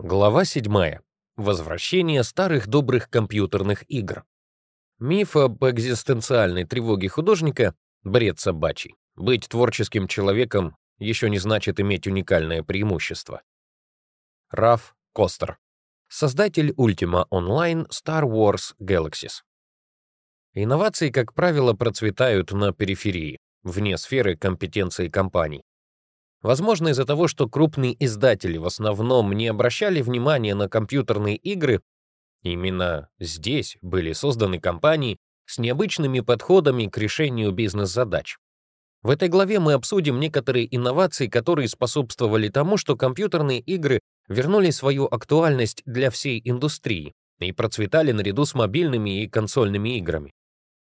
Глава 7. Возвращение старых добрых компьютерных игр. Миф об экзистенциальной тревоге художника — бред собачий. Быть творческим человеком еще не значит иметь уникальное преимущество. Раф Костер. Создатель Ultima Online Star Wars Galaxies. Инновации, как правило, процветают на периферии, вне сферы компетенции компаний. Возможно, из-за того, что крупные издатели в основном не обращали внимания на компьютерные игры, именно здесь были созданы компании с необычными подходами к решению бизнес-задач. В этой главе мы обсудим некоторые инновации, которые способствовали тому, что компьютерные игры вернули свою актуальность для всей индустрии и процветали наряду с мобильными и консольными играми.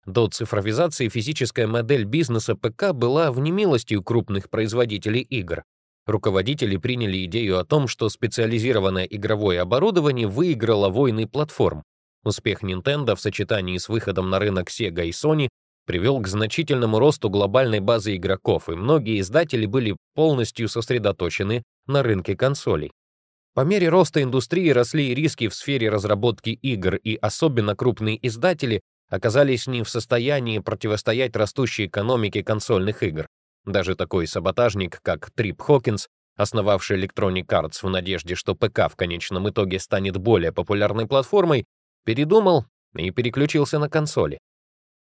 До цифровизации физическая модель бизнеса ПК была в немилости у крупных производителей игр. Руководители приняли идею о том, что специализированное игровое оборудование выиграло войны платформ. Успех Nintendo в сочетании с выходом на рынок Sega и Sony привел к значительному росту глобальной базы игроков, и многие издатели были полностью сосредоточены на рынке консолей. По мере роста индустрии росли риски в сфере разработки игр, и особенно крупные издатели оказались не в состоянии противостоять растущей экономике консольных игр. Даже такой саботажник, как Трип Хокинс, основавший Electronic Arts в надежде, что ПК в конечном итоге станет более популярной платформой, передумал и переключился на консоли.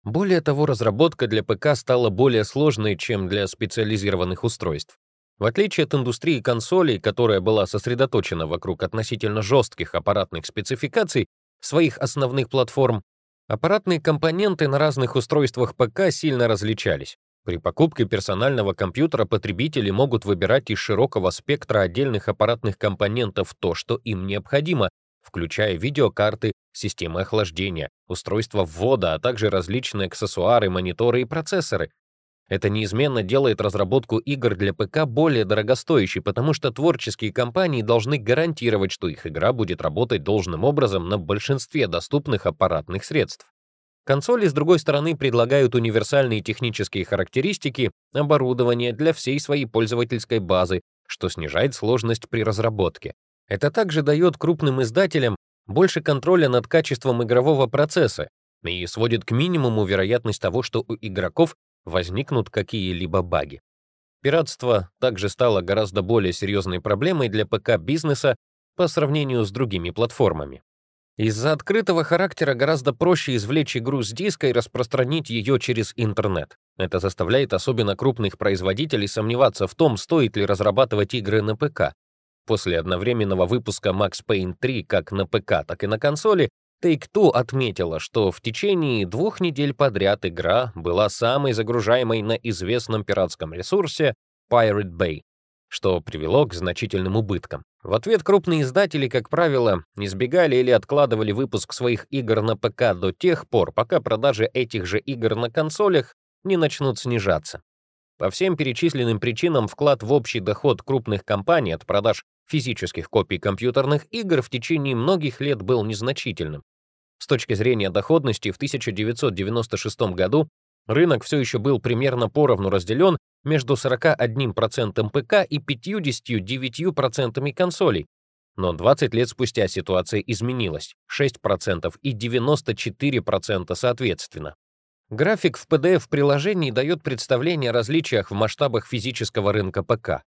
Более того, разработка для ПК стала более сложной, чем для специализированных устройств. В отличие от индустрии консолей, которая была сосредоточена вокруг относительно жестких аппаратных спецификаций своих основных платформ, Аппаратные компоненты на разных устройствах ПК сильно различались. При покупке персонального компьютера потребители могут выбирать из широкого спектра отдельных аппаратных компонентов то, что им необходимо, включая видеокарты, системы охлаждения, устройства ввода, а также различные аксессуары, мониторы и процессоры. Это неизменно делает разработку игр для ПК более дорогостоящей, потому что творческие компании должны гарантировать, что их игра будет работать должным образом на большинстве доступных аппаратных средств. Консоли, с другой стороны, предлагают универсальные технические характеристики оборудования для всей своей пользовательской базы, что снижает сложность при разработке. Это также дает крупным издателям больше контроля над качеством игрового процесса и сводит к минимуму вероятность того, что у игроков возникнут какие-либо баги. Пиратство также стало гораздо более серьезной проблемой для ПК-бизнеса по сравнению с другими платформами. Из-за открытого характера гораздо проще извлечь игру с диска и распространить ее через интернет. Это заставляет особенно крупных производителей сомневаться в том, стоит ли разрабатывать игры на ПК. После одновременного выпуска Max Payne 3 как на ПК, так и на консоли, Take-Two отметила, что в течение двух недель подряд игра была самой загружаемой на известном пиратском ресурсе Pirate Bay, что привело к значительным убыткам. В ответ крупные издатели, как правило, избегали или откладывали выпуск своих игр на ПК до тех пор, пока продажи этих же игр на консолях не начнут снижаться. По всем перечисленным причинам вклад в общий доход крупных компаний от продаж физических копий компьютерных игр в течение многих лет был незначительным. С точки зрения доходности, в 1996 году рынок все еще был примерно поровну разделен между 41% ПК и 59% консолей. Но 20 лет спустя ситуация изменилась — 6% и 94% соответственно. График в PDF-приложении дает представление о различиях в масштабах физического рынка ПК.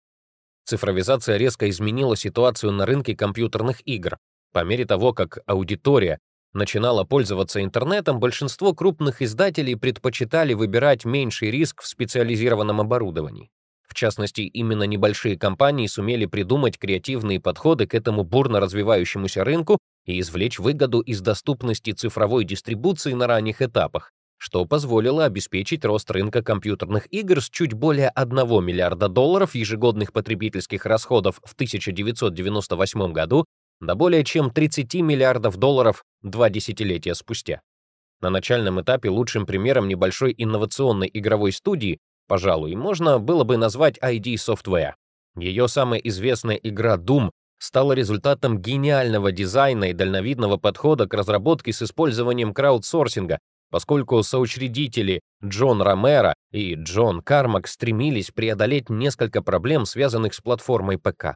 Цифровизация резко изменила ситуацию на рынке компьютерных игр. По мере того, как аудитория начинала пользоваться интернетом, большинство крупных издателей предпочитали выбирать меньший риск в специализированном оборудовании. В частности, именно небольшие компании сумели придумать креативные подходы к этому бурно развивающемуся рынку и извлечь выгоду из доступности цифровой дистрибуции на ранних этапах, что позволило обеспечить рост рынка компьютерных игр с чуть более 1 миллиарда долларов ежегодных потребительских расходов в 1998 году до более чем 30 миллиардов долларов два десятилетия спустя. На начальном этапе лучшим примером небольшой инновационной игровой студии, пожалуй, можно было бы назвать ID Software. Ее самая известная игра Doom стала результатом гениального дизайна и дальновидного подхода к разработке с использованием краудсорсинга, поскольку соучредители Джон Ромеро и Джон Кармак стремились преодолеть несколько проблем, связанных с платформой ПК.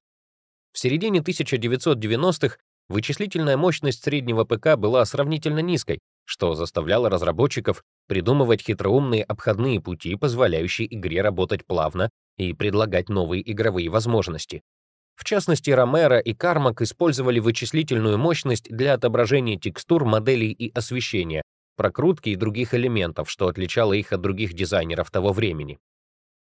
В середине 1990-х вычислительная мощность среднего ПК была сравнительно низкой, что заставляло разработчиков придумывать хитроумные обходные пути, позволяющие игре работать плавно и предлагать новые игровые возможности. В частности, Ромеро и Кармак использовали вычислительную мощность для отображения текстур, моделей и освещения, прокрутки и других элементов, что отличало их от других дизайнеров того времени.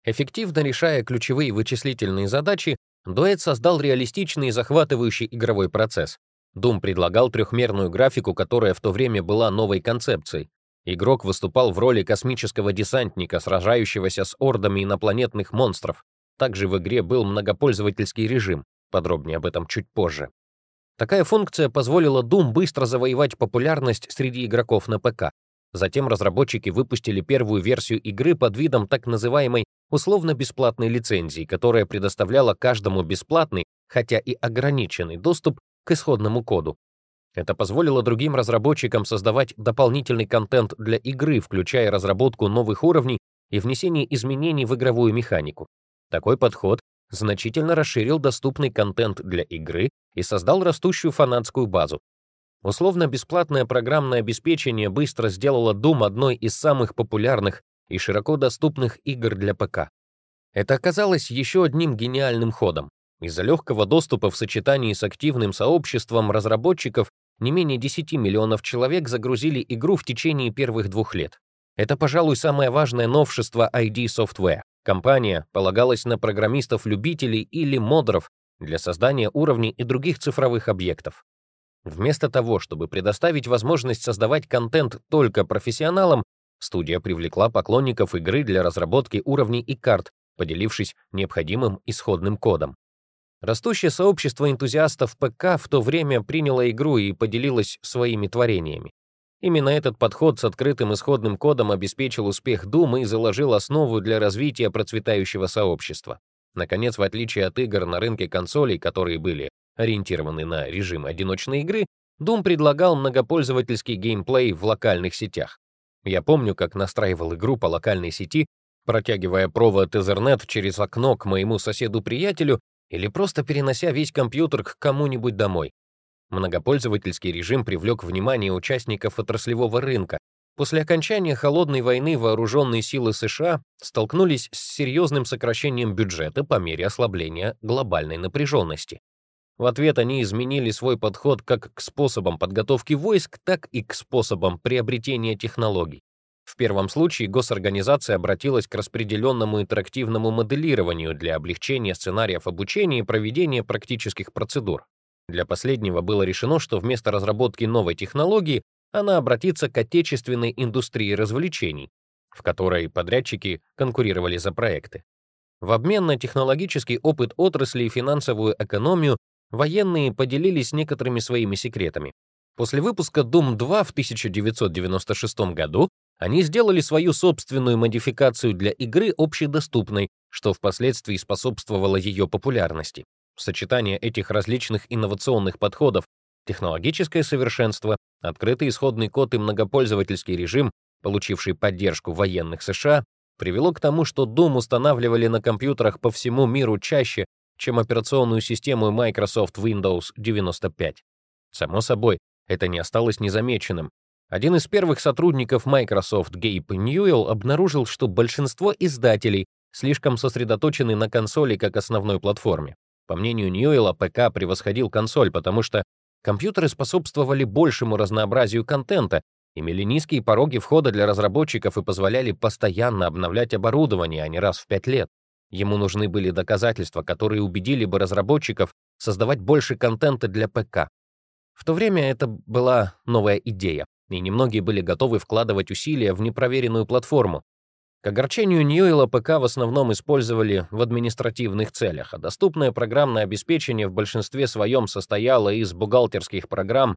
Эффективно решая ключевые вычислительные задачи, дуэт создал реалистичный и захватывающий игровой процесс. Doom предлагал трехмерную графику, которая в то время была новой концепцией. Игрок выступал в роли космического десантника, сражающегося с ордами инопланетных монстров. Также в игре был многопользовательский режим, подробнее об этом чуть позже. Такая функция позволила Doom быстро завоевать популярность среди игроков на ПК. Затем разработчики выпустили первую версию игры под видом так называемой условно-бесплатной лицензии, которая предоставляла каждому бесплатный, хотя и ограниченный доступ к исходному коду. Это позволило другим разработчикам создавать дополнительный контент для игры, включая разработку новых уровней и внесение изменений в игровую механику. Такой подход значительно расширил доступный контент для игры и создал растущую фанатскую базу. Условно-бесплатное программное обеспечение быстро сделало Doom одной из самых популярных и широко доступных игр для ПК. Это оказалось еще одним гениальным ходом. Из-за легкого доступа в сочетании с активным сообществом разработчиков не менее 10 миллионов человек загрузили игру в течение первых двух лет. Это, пожалуй, самое важное новшество ID Software. Компания полагалась на программистов-любителей или модеров для создания уровней и других цифровых объектов. Вместо того, чтобы предоставить возможность создавать контент только профессионалам, студия привлекла поклонников игры для разработки уровней и карт, поделившись необходимым исходным кодом. Растущее сообщество энтузиастов ПК в то время приняло игру и поделилось своими творениями. Именно этот подход с открытым исходным кодом обеспечил успех Doom и заложил основу для развития процветающего сообщества. Наконец, в отличие от игр на рынке консолей, которые были ориентированы на режим одиночной игры, Doom предлагал многопользовательский геймплей в локальных сетях. Я помню, как настраивал игру по локальной сети, протягивая провод Ethernet через окно к моему соседу-приятелю или просто перенося весь компьютер к кому-нибудь домой. Многопользовательский режим привлек внимание участников отраслевого рынка. После окончания Холодной войны вооруженные силы США столкнулись с серьезным сокращением бюджета по мере ослабления глобальной напряженности. В ответ они изменили свой подход как к способам подготовки войск, так и к способам приобретения технологий. В первом случае госорганизация обратилась к распределенному интерактивному моделированию для облегчения сценариев обучения и проведения практических процедур. Для последнего было решено, что вместо разработки новой технологии она обратится к отечественной индустрии развлечений, в которой подрядчики конкурировали за проекты. В обмен на технологический опыт отрасли и финансовую экономию военные поделились некоторыми своими секретами. После выпуска Doom 2 в 1996 году они сделали свою собственную модификацию для игры общедоступной, что впоследствии способствовало ее популярности. Сочетание этих различных инновационных подходов, технологическое совершенство, открытый исходный код и многопользовательский режим, получивший поддержку военных США, привело к тому, что Doom устанавливали на компьютерах по всему миру чаще, чем операционную систему Microsoft Windows 95. Само собой, это не осталось незамеченным. Один из первых сотрудников Microsoft, Гейб Ньюэлл, обнаружил, что большинство издателей слишком сосредоточены на консоли как основной платформе. По мнению Ньюэлла, ПК превосходил консоль, потому что компьютеры способствовали большему разнообразию контента, имели низкие пороги входа для разработчиков и позволяли постоянно обновлять оборудование, а не раз в пять лет. Ему нужны были доказательства, которые убедили бы разработчиков создавать больше контента для ПК. В то время это была новая идея и немногие были готовы вкладывать усилия в непроверенную платформу. К огорчению Ньюэлла ПК в основном использовали в административных целях, а доступное программное обеспечение в большинстве своем состояло из бухгалтерских программ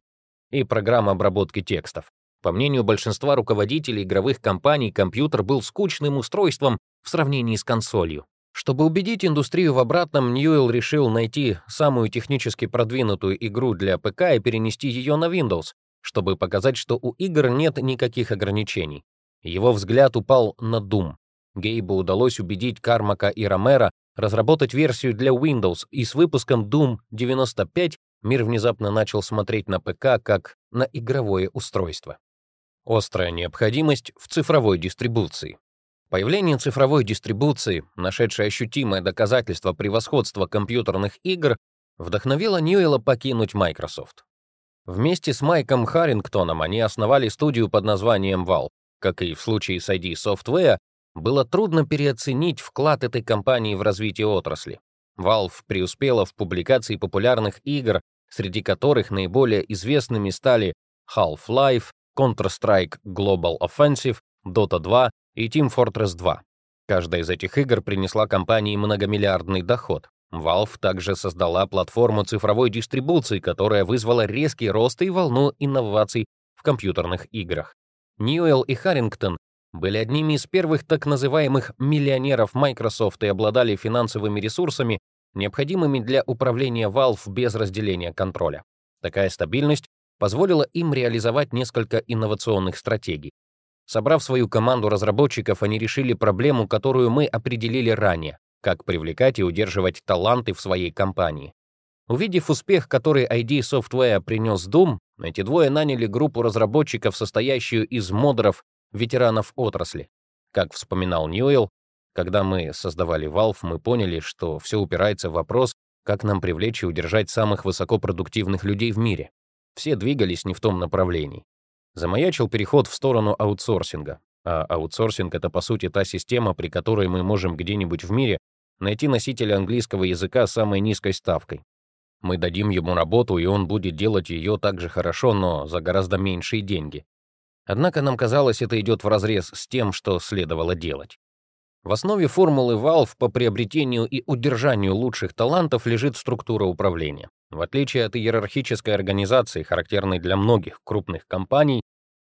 и программ обработки текстов. По мнению большинства руководителей игровых компаний, компьютер был скучным устройством в сравнении с консолью. Чтобы убедить индустрию в обратном, Ньюэлл решил найти самую технически продвинутую игру для ПК и перенести ее на Windows, чтобы показать, что у игр нет никаких ограничений. Его взгляд упал на Doom. Гейбу удалось убедить Кармака и Ромера разработать версию для Windows, и с выпуском Doom 95 мир внезапно начал смотреть на ПК как на игровое устройство. Острая необходимость в цифровой дистрибуции. Появление цифровой дистрибуции, нашедшее ощутимое доказательство превосходства компьютерных игр, вдохновило Ньюэлла покинуть Microsoft. Вместе с Майком Харрингтоном они основали студию под названием Valve. Как и в случае с ID Software, было трудно переоценить вклад этой компании в развитие отрасли. Valve преуспела в публикации популярных игр, среди которых наиболее известными стали Half-Life, Counter-Strike Global Offensive, Dota 2 и Team Fortress 2. Каждая из этих игр принесла компании многомиллиардный доход. Valve также создала платформу цифровой дистрибуции, которая вызвала резкий рост и волну инноваций в компьютерных играх. Ньюэлл и Харрингтон были одними из первых так называемых миллионеров Microsoft и обладали финансовыми ресурсами, необходимыми для управления Valve без разделения контроля. Такая стабильность позволила им реализовать несколько инновационных стратегий. Собрав свою команду разработчиков, они решили проблему, которую мы определили ранее как привлекать и удерживать таланты в своей компании. Увидев успех, который ID Software принес Doom, эти двое наняли группу разработчиков, состоящую из модеров, ветеранов отрасли. Как вспоминал Ньюэлл, когда мы создавали Valve, мы поняли, что все упирается в вопрос, как нам привлечь и удержать самых высокопродуктивных людей в мире. Все двигались не в том направлении. Замаячил переход в сторону аутсорсинга. А аутсорсинг — это, по сути, та система, при которой мы можем где-нибудь в мире найти носителя английского языка с самой низкой ставкой. Мы дадим ему работу, и он будет делать ее так же хорошо, но за гораздо меньшие деньги. Однако нам казалось, это идет вразрез с тем, что следовало делать. В основе формулы Valve по приобретению и удержанию лучших талантов лежит структура управления. В отличие от иерархической организации, характерной для многих крупных компаний,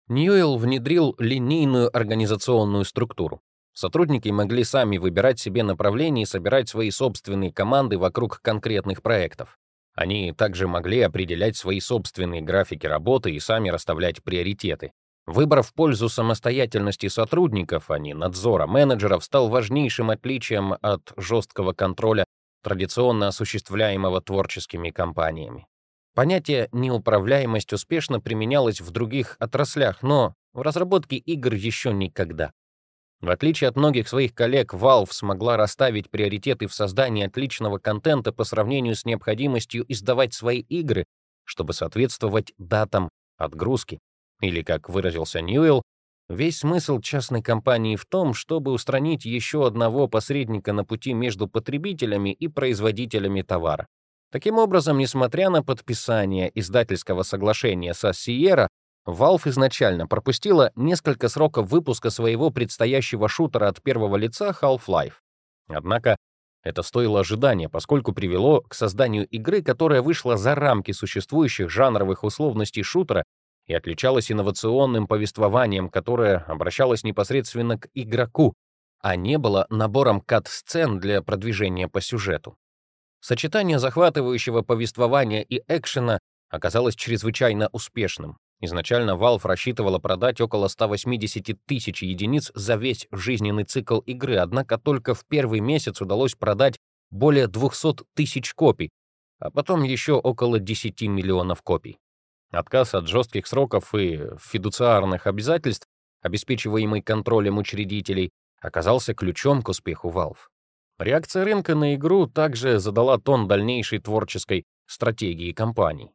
Ньюэлл внедрил линейную организационную структуру. Сотрудники могли сами выбирать себе направление и собирать свои собственные команды вокруг конкретных проектов. Они также могли определять свои собственные графики работы и сами расставлять приоритеты. Выбор в пользу самостоятельности сотрудников, а не надзора менеджеров, стал важнейшим отличием от жесткого контроля, традиционно осуществляемого творческими компаниями. Понятие «неуправляемость» успешно применялось в других отраслях, но в разработке игр еще никогда. В отличие от многих своих коллег, Valve смогла расставить приоритеты в создании отличного контента по сравнению с необходимостью издавать свои игры, чтобы соответствовать датам отгрузки. Или, как выразился Ньюэлл, весь смысл частной компании в том, чтобы устранить еще одного посредника на пути между потребителями и производителями товара. Таким образом, несмотря на подписание издательского соглашения со Sierra, Valve изначально пропустила несколько сроков выпуска своего предстоящего шутера от первого лица Half-Life. Однако это стоило ожидания, поскольку привело к созданию игры, которая вышла за рамки существующих жанровых условностей шутера и отличалась инновационным повествованием, которое обращалось непосредственно к игроку, а не было набором кат-сцен для продвижения по сюжету. Сочетание захватывающего повествования и экшена оказалось чрезвычайно успешным. Изначально Valve рассчитывала продать около 180 тысяч единиц за весь жизненный цикл игры, однако только в первый месяц удалось продать более 200 тысяч копий, а потом еще около 10 миллионов копий. Отказ от жестких сроков и фидуциарных обязательств, обеспечиваемый контролем учредителей, оказался ключом к успеху Valve. Реакция рынка на игру также задала тон дальнейшей творческой стратегии компании.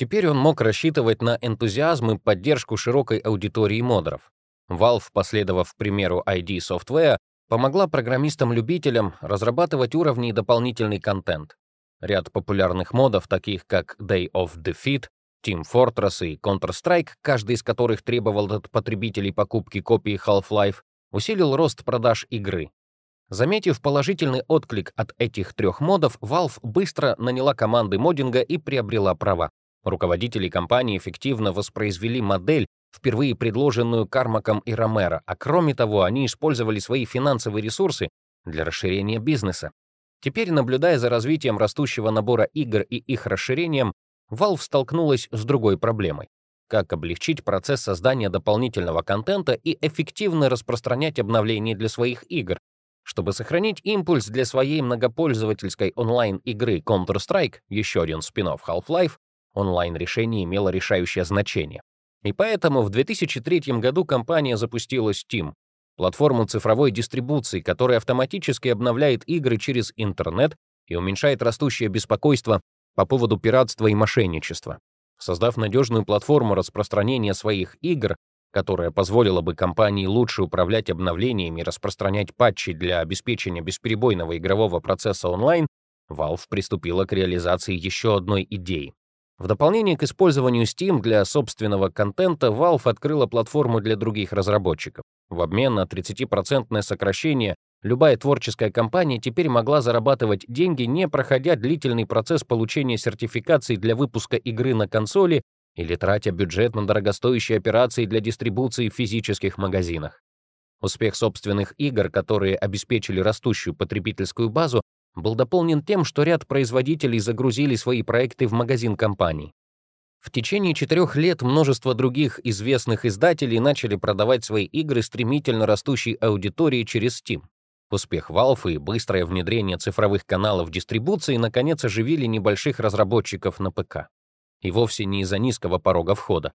Теперь он мог рассчитывать на энтузиазм и поддержку широкой аудитории модеров. Valve, последовав примеру ID Software, помогла программистам-любителям разрабатывать уровни и дополнительный контент. Ряд популярных модов, таких как Day of Defeat, Team Fortress и Counter-Strike, каждый из которых требовал от потребителей покупки копии Half-Life, усилил рост продаж игры. Заметив положительный отклик от этих трех модов, Valve быстро наняла команды моддинга и приобрела права. Руководители компании эффективно воспроизвели модель, впервые предложенную Кармаком и Ромеро, а кроме того, они использовали свои финансовые ресурсы для расширения бизнеса. Теперь, наблюдая за развитием растущего набора игр и их расширением, Valve столкнулась с другой проблемой. Как облегчить процесс создания дополнительного контента и эффективно распространять обновления для своих игр. Чтобы сохранить импульс для своей многопользовательской онлайн-игры Counter-Strike, еще один спин Half-Life, онлайн-решение имело решающее значение. И поэтому в 2003 году компания запустила Steam, платформу цифровой дистрибуции, которая автоматически обновляет игры через интернет и уменьшает растущее беспокойство по поводу пиратства и мошенничества. Создав надежную платформу распространения своих игр, которая позволила бы компании лучше управлять обновлениями и распространять патчи для обеспечения бесперебойного игрового процесса онлайн, Valve приступила к реализации еще одной идеи. В дополнение к использованию Steam для собственного контента, Valve открыла платформу для других разработчиков. В обмен на 30% сокращение любая творческая компания теперь могла зарабатывать деньги, не проходя длительный процесс получения сертификаций для выпуска игры на консоли или тратя бюджет на дорогостоящие операции для дистрибуции в физических магазинах. Успех собственных игр, которые обеспечили растущую потребительскую базу, был дополнен тем, что ряд производителей загрузили свои проекты в магазин компаний. В течение четырех лет множество других известных издателей начали продавать свои игры стремительно растущей аудитории через Steam. Успех Valve и быстрое внедрение цифровых каналов дистрибуции наконец оживили небольших разработчиков на ПК и вовсе не из-за низкого порога входа.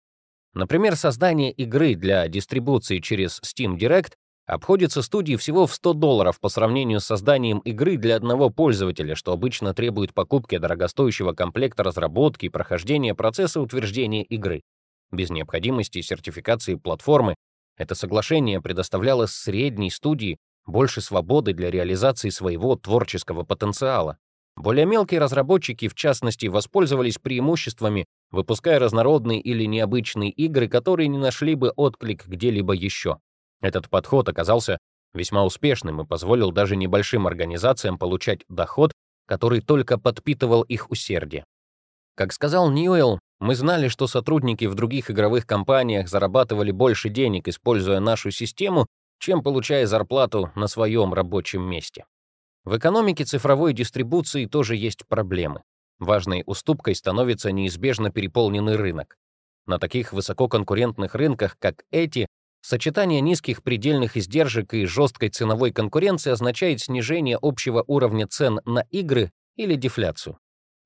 Например, создание игры для дистрибуции через Steam Direct обходится студии всего в 100 долларов по сравнению с созданием игры для одного пользователя, что обычно требует покупки дорогостоящего комплекта разработки и прохождения процесса утверждения игры. Без необходимости сертификации платформы это соглашение предоставляло средней студии больше свободы для реализации своего творческого потенциала. Более мелкие разработчики, в частности, воспользовались преимуществами, выпуская разнородные или необычные игры, которые не нашли бы отклик где-либо еще. Этот подход оказался весьма успешным и позволил даже небольшим организациям получать доход, который только подпитывал их усердие. Как сказал Ньюэлл, мы знали, что сотрудники в других игровых компаниях зарабатывали больше денег, используя нашу систему, чем получая зарплату на своем рабочем месте. В экономике цифровой дистрибуции тоже есть проблемы. Важной уступкой становится неизбежно переполненный рынок. На таких высококонкурентных рынках, как эти, сочетание низких предельных издержек и жесткой ценовой конкуренции означает снижение общего уровня цен на игры или дефляцию.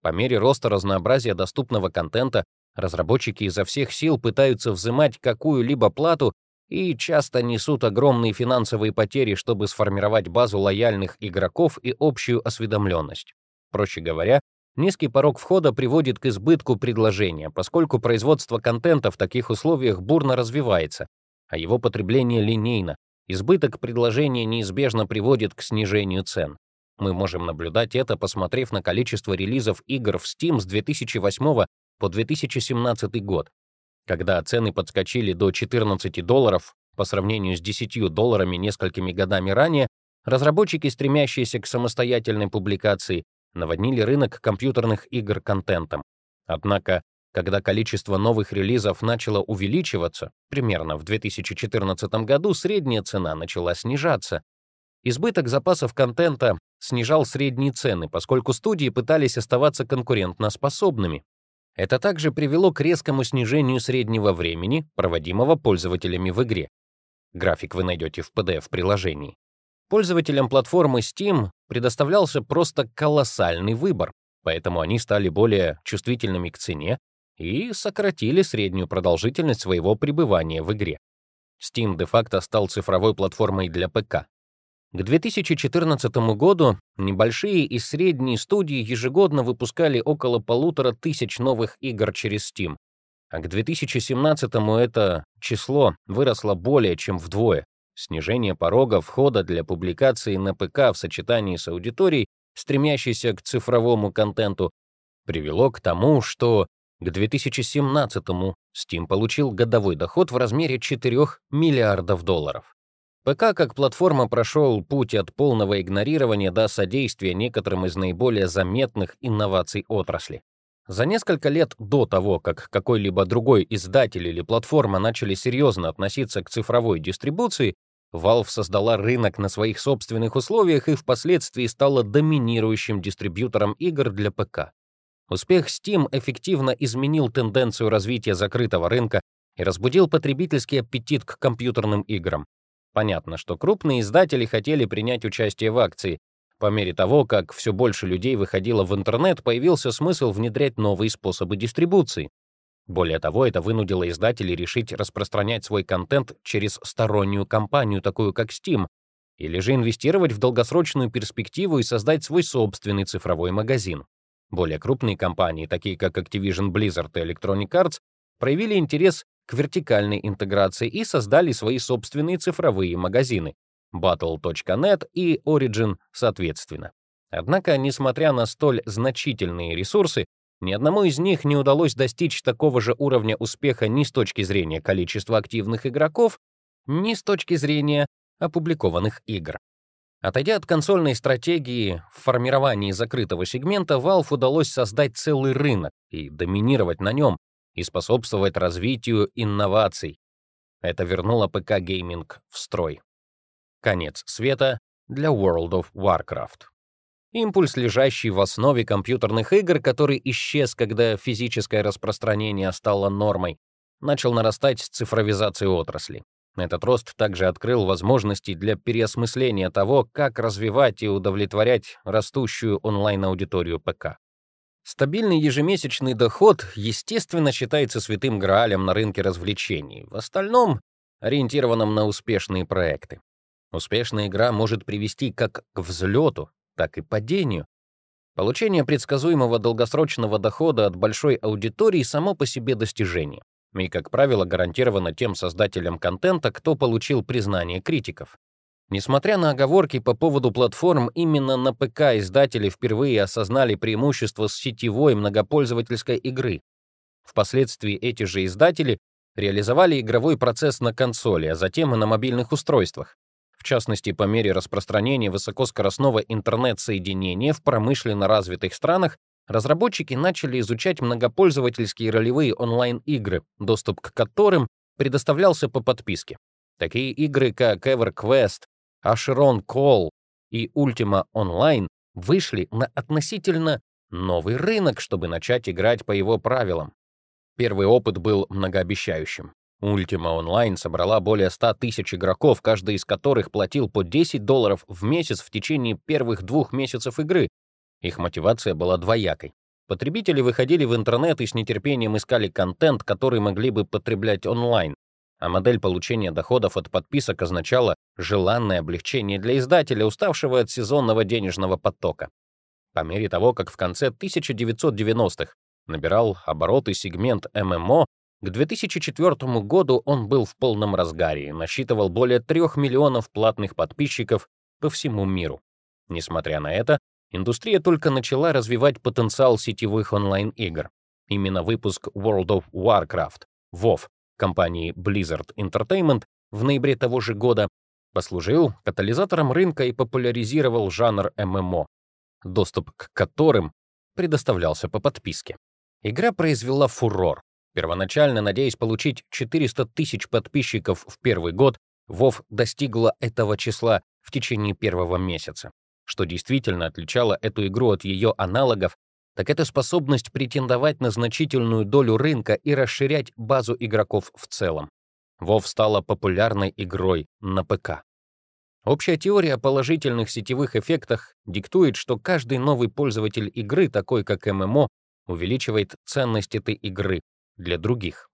По мере роста разнообразия доступного контента разработчики изо всех сил пытаются взимать какую-либо плату и часто несут огромные финансовые потери, чтобы сформировать базу лояльных игроков и общую осведомленность. Проще говоря, низкий порог входа приводит к избытку предложения, поскольку производство контента в таких условиях бурно развивается, а его потребление линейно. Избыток предложения неизбежно приводит к снижению цен. Мы можем наблюдать это, посмотрев на количество релизов игр в Steam с 2008 по 2017 год когда цены подскочили до 14 долларов по сравнению с 10 долларами несколькими годами ранее, разработчики, стремящиеся к самостоятельной публикации, наводнили рынок компьютерных игр контентом. Однако, когда количество новых релизов начало увеличиваться, примерно в 2014 году средняя цена начала снижаться. Избыток запасов контента снижал средние цены, поскольку студии пытались оставаться конкурентноспособными. Это также привело к резкому снижению среднего времени, проводимого пользователями в игре. График вы найдете в PDF-приложении. Пользователям платформы Steam предоставлялся просто колоссальный выбор, поэтому они стали более чувствительными к цене и сократили среднюю продолжительность своего пребывания в игре. Steam де-факто стал цифровой платформой для ПК. К 2014 году небольшие и средние студии ежегодно выпускали около полутора тысяч новых игр через Steam, а к 2017 это число выросло более чем вдвое. Снижение порога входа для публикации на ПК в сочетании с аудиторией, стремящейся к цифровому контенту, привело к тому, что к 2017 Steam получил годовой доход в размере 4 миллиардов долларов. ПК как платформа прошел путь от полного игнорирования до содействия некоторым из наиболее заметных инноваций отрасли. За несколько лет до того, как какой-либо другой издатель или платформа начали серьезно относиться к цифровой дистрибуции, Valve создала рынок на своих собственных условиях и впоследствии стала доминирующим дистрибьютором игр для ПК. Успех Steam эффективно изменил тенденцию развития закрытого рынка и разбудил потребительский аппетит к компьютерным играм. Понятно, что крупные издатели хотели принять участие в акции. По мере того, как все больше людей выходило в интернет, появился смысл внедрять новые способы дистрибуции. Более того, это вынудило издателей решить распространять свой контент через стороннюю компанию, такую как Steam, или же инвестировать в долгосрочную перспективу и создать свой собственный цифровой магазин. Более крупные компании, такие как Activision Blizzard и Electronic Arts, проявили интерес к вертикальной интеграции и создали свои собственные цифровые магазины Battle.net и Origin соответственно. Однако, несмотря на столь значительные ресурсы, ни одному из них не удалось достичь такого же уровня успеха ни с точки зрения количества активных игроков, ни с точки зрения опубликованных игр. Отойдя от консольной стратегии в формировании закрытого сегмента, Valve удалось создать целый рынок и доминировать на нем, и способствовать развитию инноваций. Это вернуло ПК-гейминг в строй. Конец света для World of Warcraft. Импульс, лежащий в основе компьютерных игр, который исчез, когда физическое распространение стало нормой, начал нарастать с цифровизацией отрасли. Этот рост также открыл возможности для переосмысления того, как развивать и удовлетворять растущую онлайн-аудиторию ПК. Стабильный ежемесячный доход, естественно, считается святым граалем на рынке развлечений, в остальном ориентированном на успешные проекты. Успешная игра может привести как к взлету, так и падению. Получение предсказуемого долгосрочного дохода от большой аудитории само по себе достижение и, как правило, гарантировано тем создателям контента, кто получил признание критиков. Несмотря на оговорки по поводу платформ, именно на ПК издатели впервые осознали преимущество сетевой многопользовательской игры. Впоследствии эти же издатели реализовали игровой процесс на консоли, а затем и на мобильных устройствах. В частности, по мере распространения высокоскоростного интернет-соединения в промышленно развитых странах разработчики начали изучать многопользовательские ролевые онлайн-игры, доступ к которым предоставлялся по подписке. Такие игры, как EverQuest, Asheron Call и Ultima Online вышли на относительно новый рынок, чтобы начать играть по его правилам. Первый опыт был многообещающим. Ultima Online собрала более 100 тысяч игроков, каждый из которых платил по 10 долларов в месяц в течение первых двух месяцев игры, их мотивация была двоякой. Потребители выходили в интернет и с нетерпением искали контент, который могли бы потреблять онлайн, а модель получения доходов от подписок означала желанное облегчение для издателя, уставшего от сезонного денежного потока. По мере того, как в конце 1990-х набирал обороты сегмент ММО, к 2004 году он был в полном разгаре и насчитывал более 3 миллионов платных подписчиков по всему миру. Несмотря на это, Индустрия только начала развивать потенциал сетевых онлайн-игр. Именно выпуск World of Warcraft, WoW, компании Blizzard Entertainment в ноябре того же года послужил катализатором рынка и популяризировал жанр ММО, доступ к которым предоставлялся по подписке. Игра произвела фурор. Первоначально, надеясь получить 400 тысяч подписчиков в первый год, WoW достигла этого числа в течение первого месяца. Что действительно отличало эту игру от ее аналогов, так это способность претендовать на значительную долю рынка и расширять базу игроков в целом. WoW стала популярной игрой на ПК. Общая теория о положительных сетевых эффектах диктует, что каждый новый пользователь игры, такой как ММО, увеличивает ценность этой игры для других.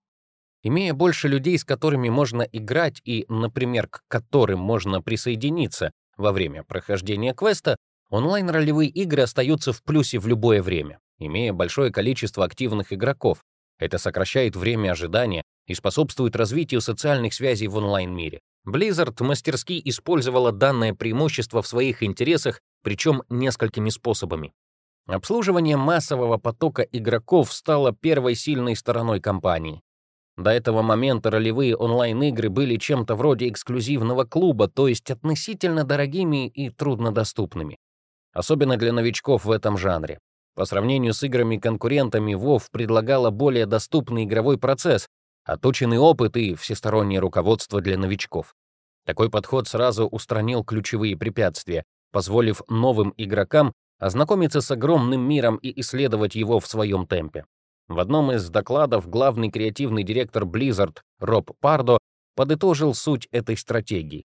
Имея больше людей, с которыми можно играть и, например, к которым можно присоединиться, во время прохождения квеста онлайн-ролевые игры остаются в плюсе в любое время, имея большое количество активных игроков. Это сокращает время ожидания и способствует развитию социальных связей в онлайн-мире. Blizzard мастерски использовала данное преимущество в своих интересах, причем несколькими способами. Обслуживание массового потока игроков стало первой сильной стороной компании. До этого момента ролевые онлайн-игры были чем-то вроде эксклюзивного клуба, то есть относительно дорогими и труднодоступными. Особенно для новичков в этом жанре. По сравнению с играми-конкурентами, WoW предлагала более доступный игровой процесс, оточенный опыт и всестороннее руководство для новичков. Такой подход сразу устранил ключевые препятствия, позволив новым игрокам ознакомиться с огромным миром и исследовать его в своем темпе. В одном из докладов главный креативный директор Blizzard Роб Пардо подытожил суть этой стратегии.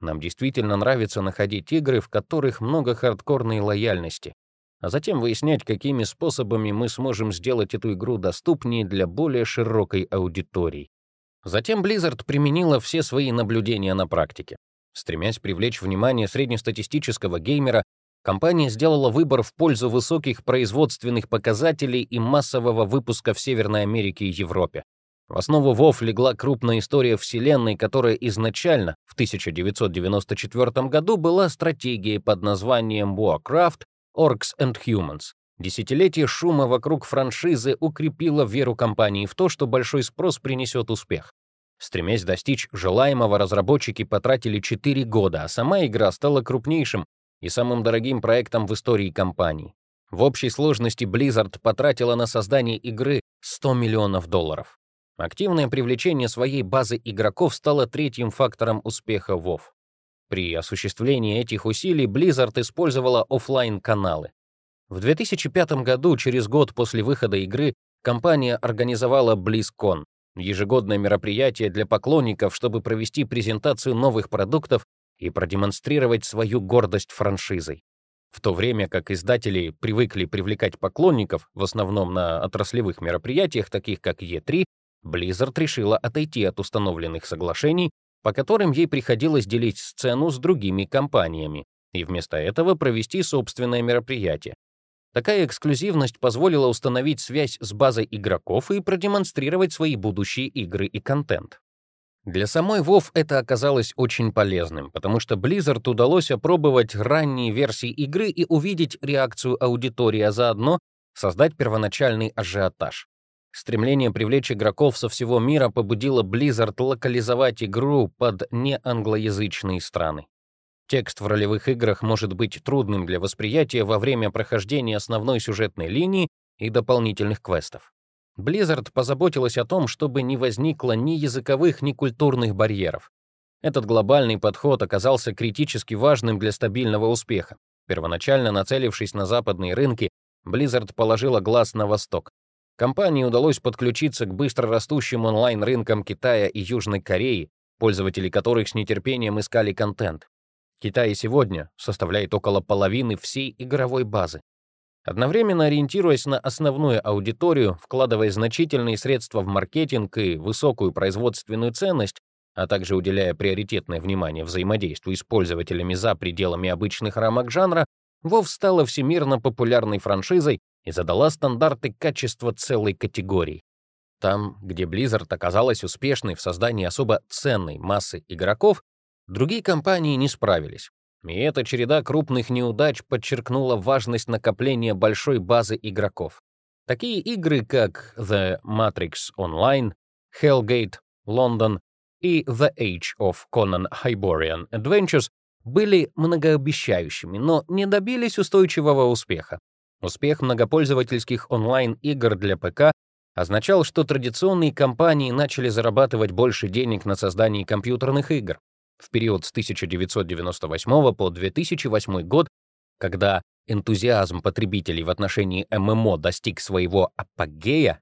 Нам действительно нравится находить игры, в которых много хардкорной лояльности, а затем выяснять, какими способами мы сможем сделать эту игру доступнее для более широкой аудитории. Затем Blizzard применила все свои наблюдения на практике. Стремясь привлечь внимание среднестатистического геймера, компания сделала выбор в пользу высоких производственных показателей и массового выпуска в Северной Америке и Европе. В основу WoW легла крупная история вселенной, которая изначально, в 1994 году, была стратегией под названием Warcraft Orcs and Humans. Десятилетие шума вокруг франшизы укрепило веру компании в то, что большой спрос принесет успех. Стремясь достичь желаемого, разработчики потратили 4 года, а сама игра стала крупнейшим и самым дорогим проектом в истории компании. В общей сложности Blizzard потратила на создание игры 100 миллионов долларов. Активное привлечение своей базы игроков стало третьим фактором успеха WoW. При осуществлении этих усилий Blizzard использовала офлайн каналы В 2005 году, через год после выхода игры, компания организовала BlizzCon, ежегодное мероприятие для поклонников, чтобы провести презентацию новых продуктов и продемонстрировать свою гордость франшизой. В то время как издатели привыкли привлекать поклонников, в основном на отраслевых мероприятиях, таких как E3, Blizzard решила отойти от установленных соглашений, по которым ей приходилось делить сцену с другими компаниями, и вместо этого провести собственное мероприятие. Такая эксклюзивность позволила установить связь с базой игроков и продемонстрировать свои будущие игры и контент. Для самой WoW это оказалось очень полезным, потому что Blizzard удалось опробовать ранние версии игры и увидеть реакцию аудитории, а заодно создать первоначальный ажиотаж. Стремление привлечь игроков со всего мира побудило Blizzard локализовать игру под неанглоязычные страны. Текст в ролевых играх может быть трудным для восприятия во время прохождения основной сюжетной линии и дополнительных квестов. Blizzard позаботилась о том, чтобы не возникло ни языковых, ни культурных барьеров. Этот глобальный подход оказался критически важным для стабильного успеха. Первоначально нацелившись на западные рынки, Blizzard положила глаз на восток. Компании удалось подключиться к быстро растущим онлайн-рынкам Китая и Южной Кореи, пользователи которых с нетерпением искали контент. Китай сегодня составляет около половины всей игровой базы. Одновременно ориентируясь на основную аудиторию, вкладывая значительные средства в маркетинг и высокую производственную ценность, а также уделяя приоритетное внимание взаимодействию с пользователями за пределами обычных рамок жанра, WoW стала всемирно популярной франшизой, и задала стандарты качества целой категории. Там, где Blizzard оказалась успешной в создании особо ценной массы игроков, другие компании не справились. И эта череда крупных неудач подчеркнула важность накопления большой базы игроков. Такие игры, как The Matrix Online, Hellgate, London и The Age of Conan Hyborian Adventures были многообещающими, но не добились устойчивого успеха. Успех многопользовательских онлайн-игр для ПК означал, что традиционные компании начали зарабатывать больше денег на создании компьютерных игр. В период с 1998 по 2008 год, когда энтузиазм потребителей в отношении ММО достиг своего апогея,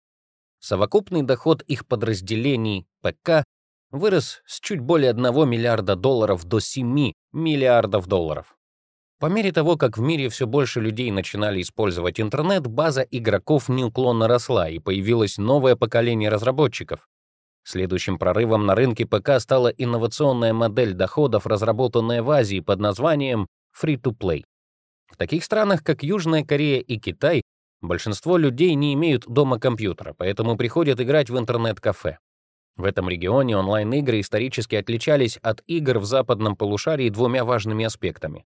совокупный доход их подразделений ПК вырос с чуть более 1 миллиарда долларов до 7 миллиардов долларов. По мере того, как в мире все больше людей начинали использовать интернет, база игроков неуклонно росла, и появилось новое поколение разработчиков. Следующим прорывом на рынке ПК стала инновационная модель доходов, разработанная в Азии под названием Free-to-Play. В таких странах, как Южная Корея и Китай, большинство людей не имеют дома компьютера, поэтому приходят играть в интернет-кафе. В этом регионе онлайн-игры исторически отличались от игр в западном полушарии двумя важными аспектами.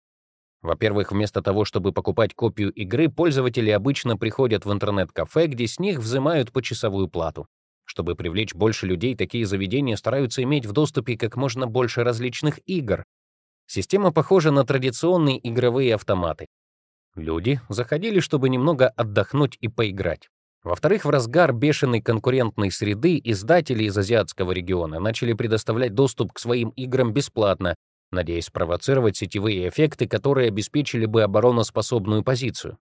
Во-первых, вместо того, чтобы покупать копию игры, пользователи обычно приходят в интернет-кафе, где с них взимают почасовую плату. Чтобы привлечь больше людей, такие заведения стараются иметь в доступе как можно больше различных игр. Система похожа на традиционные игровые автоматы. Люди заходили, чтобы немного отдохнуть и поиграть. Во-вторых, в разгар бешеной конкурентной среды издатели из азиатского региона начали предоставлять доступ к своим играм бесплатно, надеясь спровоцировать сетевые эффекты, которые обеспечили бы обороноспособную позицию.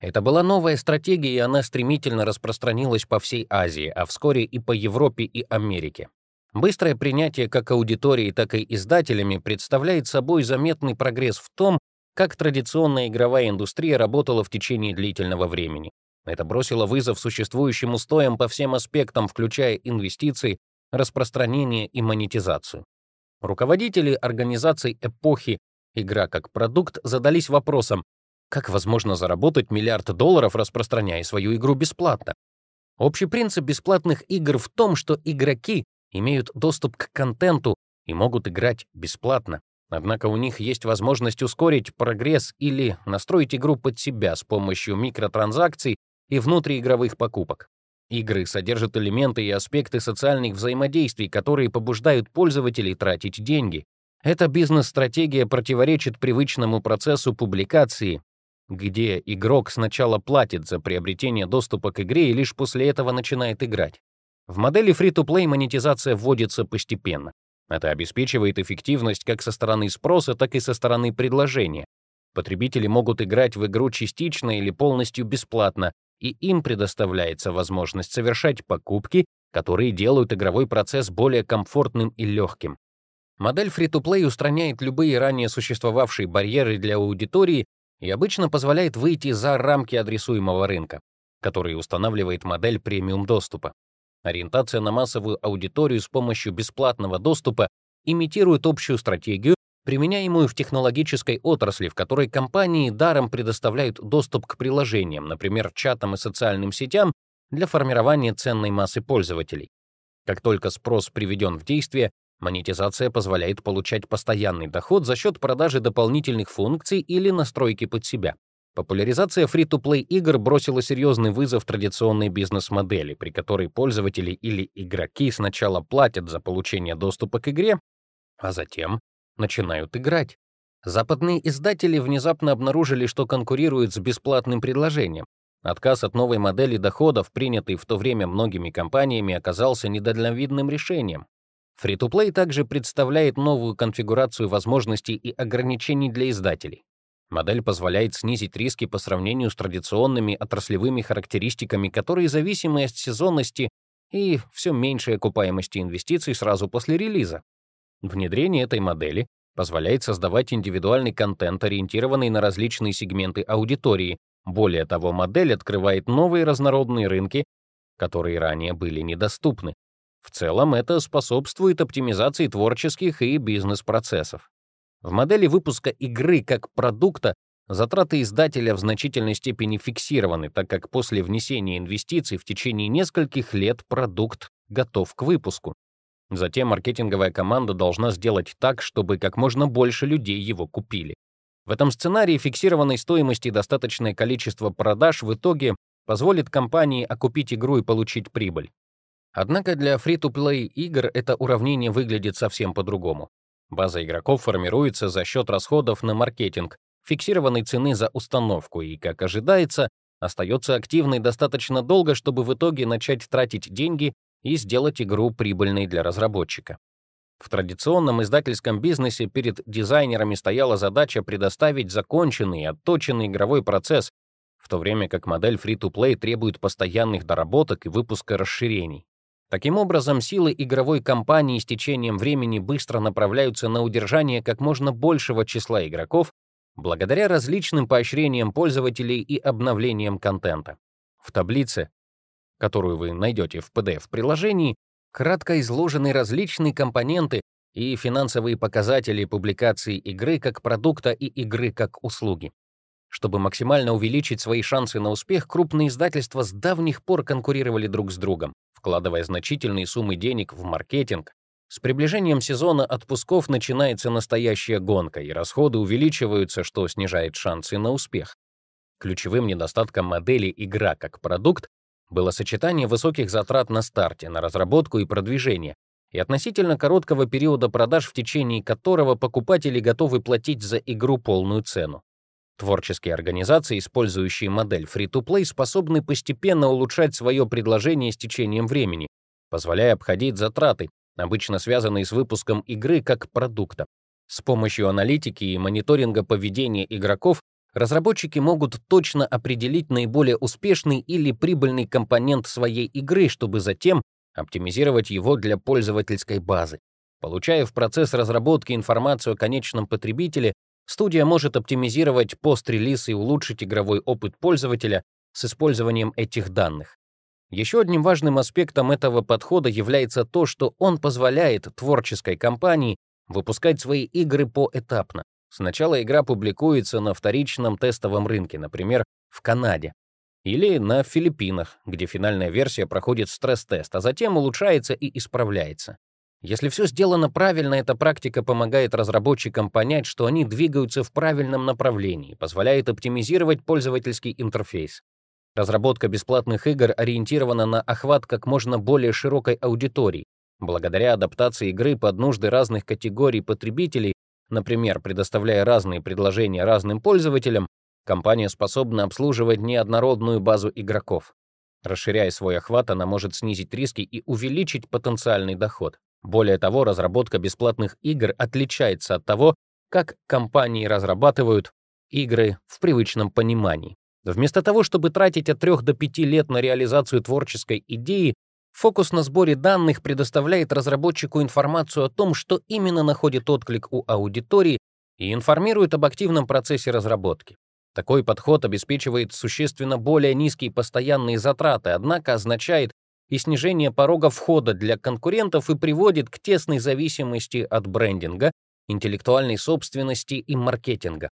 Это была новая стратегия, и она стремительно распространилась по всей Азии, а вскоре и по Европе и Америке. Быстрое принятие как аудитории, так и издателями представляет собой заметный прогресс в том, как традиционная игровая индустрия работала в течение длительного времени. Это бросило вызов существующим устоям по всем аспектам, включая инвестиции, распространение и монетизацию. Руководители организаций эпохи «Игра как продукт» задались вопросом, как возможно заработать миллиард долларов, распространяя свою игру бесплатно? Общий принцип бесплатных игр в том, что игроки имеют доступ к контенту и могут играть бесплатно. Однако у них есть возможность ускорить прогресс или настроить игру под себя с помощью микротранзакций и внутриигровых покупок. Игры содержат элементы и аспекты социальных взаимодействий, которые побуждают пользователей тратить деньги. Эта бизнес-стратегия противоречит привычному процессу публикации, где игрок сначала платит за приобретение доступа к игре и лишь после этого начинает играть. В модели Free-to-Play монетизация вводится постепенно. Это обеспечивает эффективность как со стороны спроса, так и со стороны предложения. Потребители могут играть в игру частично или полностью бесплатно, и им предоставляется возможность совершать покупки, которые делают игровой процесс более комфортным и легким. Модель Free-to-Play устраняет любые ранее существовавшие барьеры для аудитории и обычно позволяет выйти за рамки адресуемого рынка, который устанавливает модель премиум доступа. Ориентация на массовую аудиторию с помощью бесплатного доступа имитирует общую стратегию, применяемую в технологической отрасли, в которой компании даром предоставляют доступ к приложениям, например, чатам и социальным сетям, для формирования ценной массы пользователей. Как только спрос приведен в действие, монетизация позволяет получать постоянный доход за счет продажи дополнительных функций или настройки под себя. Популяризация фри-то-плей игр бросила серьезный вызов традиционной бизнес-модели, при которой пользователи или игроки сначала платят за получение доступа к игре, а затем начинают играть. Западные издатели внезапно обнаружили, что конкурируют с бесплатным предложением. Отказ от новой модели доходов, принятый в то время многими компаниями, оказался недальновидным решением. Free-to-play также представляет новую конфигурацию возможностей и ограничений для издателей. Модель позволяет снизить риски по сравнению с традиционными отраслевыми характеристиками, которые зависимы от сезонности и все меньшей окупаемости инвестиций сразу после релиза. Внедрение этой модели позволяет создавать индивидуальный контент, ориентированный на различные сегменты аудитории. Более того, модель открывает новые разнородные рынки, которые ранее были недоступны. В целом, это способствует оптимизации творческих и бизнес-процессов. В модели выпуска игры как продукта затраты издателя в значительной степени фиксированы, так как после внесения инвестиций в течение нескольких лет продукт готов к выпуску. Затем маркетинговая команда должна сделать так, чтобы как можно больше людей его купили. В этом сценарии фиксированной стоимости достаточное количество продаж в итоге позволит компании окупить игру и получить прибыль. Однако для free-to-play игр это уравнение выглядит совсем по-другому. База игроков формируется за счет расходов на маркетинг, фиксированной цены за установку и, как ожидается, остается активной достаточно долго, чтобы в итоге начать тратить деньги и сделать игру прибыльной для разработчика. В традиционном издательском бизнесе перед дизайнерами стояла задача предоставить законченный и отточенный игровой процесс, в то время как модель Free-to-Play требует постоянных доработок и выпуска расширений. Таким образом, силы игровой компании с течением времени быстро направляются на удержание как можно большего числа игроков благодаря различным поощрениям пользователей и обновлениям контента. В таблице, которую вы найдете в PDF-приложении, кратко изложены различные компоненты и финансовые показатели публикации игры как продукта и игры как услуги. Чтобы максимально увеличить свои шансы на успех, крупные издательства с давних пор конкурировали друг с другом вкладывая значительные суммы денег в маркетинг, с приближением сезона отпусков начинается настоящая гонка, и расходы увеличиваются, что снижает шансы на успех. Ключевым недостатком модели «игра как продукт» было сочетание высоких затрат на старте, на разработку и продвижение, и относительно короткого периода продаж, в течение которого покупатели готовы платить за игру полную цену. Творческие организации, использующие модель Free-to-Play, способны постепенно улучшать свое предложение с течением времени, позволяя обходить затраты, обычно связанные с выпуском игры как продукта. С помощью аналитики и мониторинга поведения игроков разработчики могут точно определить наиболее успешный или прибыльный компонент своей игры, чтобы затем оптимизировать его для пользовательской базы. Получая в процесс разработки информацию о конечном потребителе, студия может оптимизировать пост-релиз и улучшить игровой опыт пользователя с использованием этих данных. Еще одним важным аспектом этого подхода является то, что он позволяет творческой компании выпускать свои игры поэтапно. Сначала игра публикуется на вторичном тестовом рынке, например, в Канаде, или на Филиппинах, где финальная версия проходит стресс-тест, а затем улучшается и исправляется. Если все сделано правильно, эта практика помогает разработчикам понять, что они двигаются в правильном направлении, позволяет оптимизировать пользовательский интерфейс. Разработка бесплатных игр ориентирована на охват как можно более широкой аудитории. Благодаря адаптации игры под нужды разных категорий потребителей, например, предоставляя разные предложения разным пользователям, компания способна обслуживать неоднородную базу игроков. Расширяя свой охват, она может снизить риски и увеличить потенциальный доход. Более того, разработка бесплатных игр отличается от того, как компании разрабатывают игры в привычном понимании. Вместо того, чтобы тратить от 3 до 5 лет на реализацию творческой идеи, фокус на сборе данных предоставляет разработчику информацию о том, что именно находит отклик у аудитории и информирует об активном процессе разработки. Такой подход обеспечивает существенно более низкие постоянные затраты, однако означает и снижение порога входа для конкурентов и приводит к тесной зависимости от брендинга, интеллектуальной собственности и маркетинга.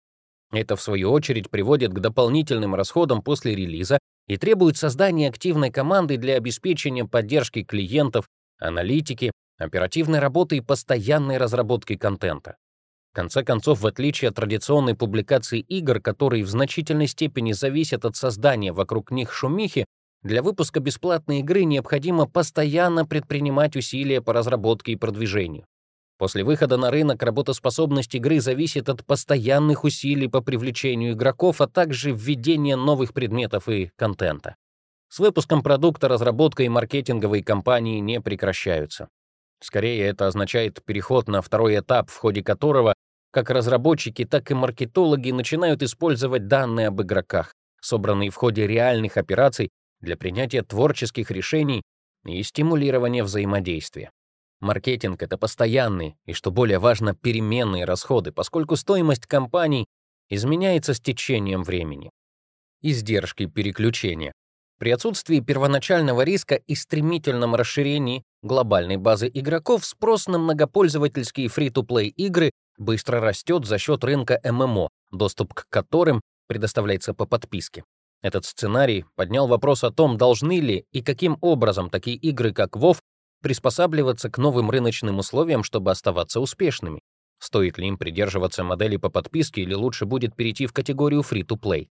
Это, в свою очередь, приводит к дополнительным расходам после релиза и требует создания активной команды для обеспечения поддержки клиентов, аналитики, оперативной работы и постоянной разработки контента. В конце концов, в отличие от традиционной публикации игр, которые в значительной степени зависят от создания вокруг них шумихи, для выпуска бесплатной игры необходимо постоянно предпринимать усилия по разработке и продвижению. После выхода на рынок работоспособность игры зависит от постоянных усилий по привлечению игроков, а также введения новых предметов и контента. С выпуском продукта разработка и маркетинговые кампании не прекращаются. Скорее, это означает переход на второй этап, в ходе которого как разработчики, так и маркетологи начинают использовать данные об игроках, собранные в ходе реальных операций для принятия творческих решений и стимулирования взаимодействия. Маркетинг — это постоянные и, что более важно, переменные расходы, поскольку стоимость компаний изменяется с течением времени. Издержки переключения. При отсутствии первоначального риска и стремительном расширении глобальной базы игроков спрос на многопользовательские фри-то-плей игры быстро растет за счет рынка ММО, доступ к которым предоставляется по подписке. Этот сценарий поднял вопрос о том, должны ли и каким образом такие игры, как WoW, приспосабливаться к новым рыночным условиям, чтобы оставаться успешными. Стоит ли им придерживаться модели по подписке или лучше будет перейти в категорию free-to-play?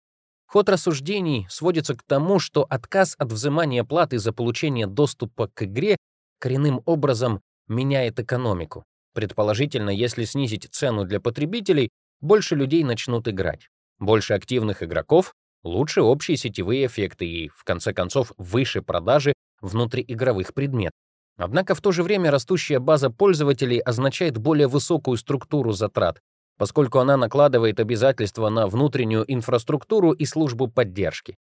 Ход рассуждений сводится к тому, что отказ от взимания платы за получение доступа к игре коренным образом меняет экономику. Предположительно, если снизить цену для потребителей, больше людей начнут играть. Больше активных игроков, лучше общие сетевые эффекты и, в конце концов, выше продажи внутриигровых предметов. Однако в то же время растущая база пользователей означает более высокую структуру затрат, поскольку она накладывает обязательства на внутреннюю инфраструктуру и службу поддержки.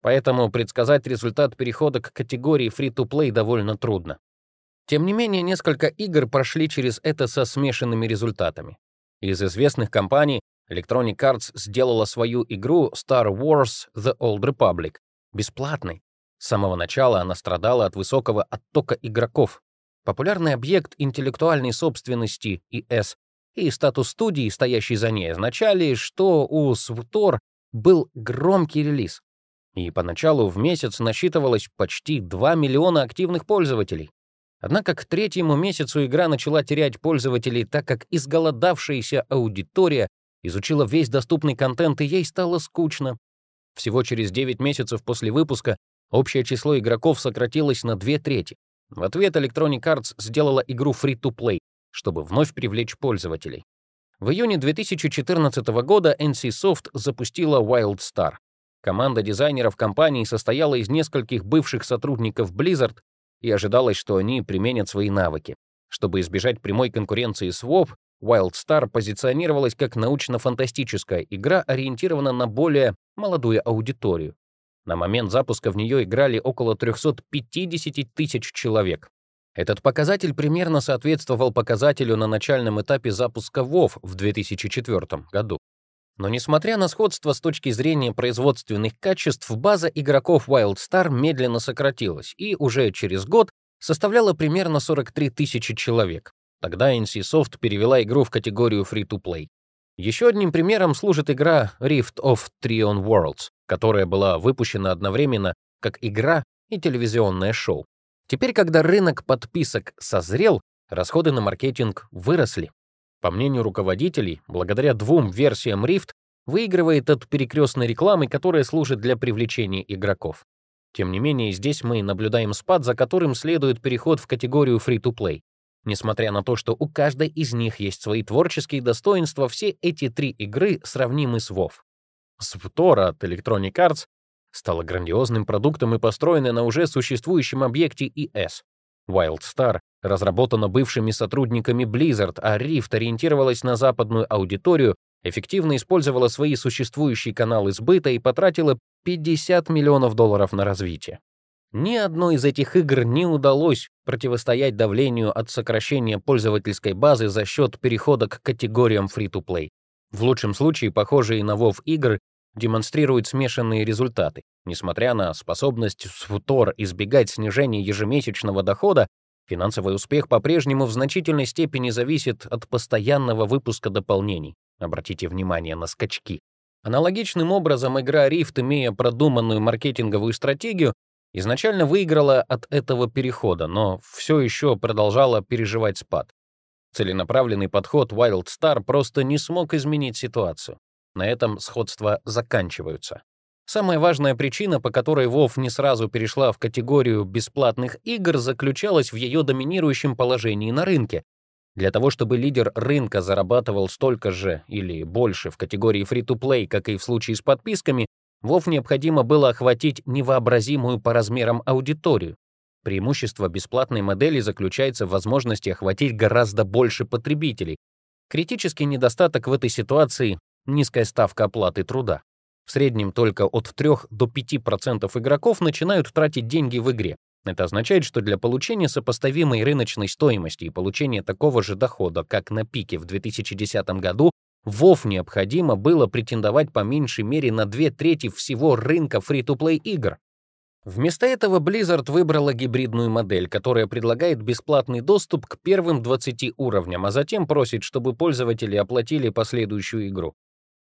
Поэтому предсказать результат перехода к категории free-to-play довольно трудно. Тем не менее, несколько игр прошли через это со смешанными результатами. Из известных компаний Electronic Arts сделала свою игру Star Wars The Old Republic бесплатной, с самого начала она страдала от высокого оттока игроков. Популярный объект интеллектуальной собственности ИС и статус студии, стоящий за ней, означали, что у СВТОР был громкий релиз. И поначалу в месяц насчитывалось почти 2 миллиона активных пользователей. Однако к третьему месяцу игра начала терять пользователей, так как изголодавшаяся аудитория изучила весь доступный контент, и ей стало скучно. Всего через 9 месяцев после выпуска Общее число игроков сократилось на две трети. В ответ Electronic Arts сделала игру Free-to-Play, чтобы вновь привлечь пользователей. В июне 2014 года NCSoft запустила WildStar. Команда дизайнеров компании состояла из нескольких бывших сотрудников Blizzard, и ожидалось, что они применят свои навыки. Чтобы избежать прямой конкуренции с WoW, WildStar позиционировалась как научно-фантастическая игра, ориентированная на более молодую аудиторию. На момент запуска в нее играли около 350 тысяч человек. Этот показатель примерно соответствовал показателю на начальном этапе запуска WoW в 2004 году. Но несмотря на сходство с точки зрения производственных качеств, база игроков WildStar медленно сократилась и уже через год составляла примерно 43 тысячи человек. Тогда NCSoft перевела игру в категорию Free-to-Play. Еще одним примером служит игра Rift of Trion Worlds, которая была выпущена одновременно как игра и телевизионное шоу. Теперь, когда рынок подписок созрел, расходы на маркетинг выросли. По мнению руководителей, благодаря двум версиям Rift выигрывает от перекрестной рекламы, которая служит для привлечения игроков. Тем не менее, здесь мы наблюдаем спад, за которым следует переход в категорию Free-to-Play. Несмотря на то, что у каждой из них есть свои творческие достоинства, все эти три игры сравнимы с WoW. SWTOR от Electronic Arts стала грандиозным продуктом и построена на уже существующем объекте ES. WildStar разработана бывшими сотрудниками Blizzard, а Rift ориентировалась на западную аудиторию, эффективно использовала свои существующие каналы сбыта и потратила 50 миллионов долларов на развитие. Ни одной из этих игр не удалось противостоять давлению от сокращения пользовательской базы за счет перехода к категориям free-to-play. В лучшем случае похожие на WoW игры демонстрируют смешанные результаты. Несмотря на способность СВТОР избегать снижения ежемесячного дохода, финансовый успех по-прежнему в значительной степени зависит от постоянного выпуска дополнений. Обратите внимание на скачки. Аналогичным образом игра Rift, имея продуманную маркетинговую стратегию, изначально выиграла от этого перехода, но все еще продолжала переживать спад. Целенаправленный подход Wild Star просто не смог изменить ситуацию. На этом сходства заканчиваются. Самая важная причина, по которой WoW не сразу перешла в категорию бесплатных игр, заключалась в ее доминирующем положении на рынке. Для того, чтобы лидер рынка зарабатывал столько же или больше в категории free-to-play, как и в случае с подписками, WoW необходимо было охватить невообразимую по размерам аудиторию. Преимущество бесплатной модели заключается в возможности охватить гораздо больше потребителей. Критический недостаток в этой ситуации низкая ставка оплаты труда. В среднем только от 3 до 5% игроков начинают тратить деньги в игре. Это означает, что для получения сопоставимой рыночной стоимости и получения такого же дохода, как на пике в 2010 году, WoW необходимо было претендовать по меньшей мере на две трети всего рынка фри-то-плей игр. Вместо этого Blizzard выбрала гибридную модель, которая предлагает бесплатный доступ к первым 20 уровням, а затем просит, чтобы пользователи оплатили последующую игру.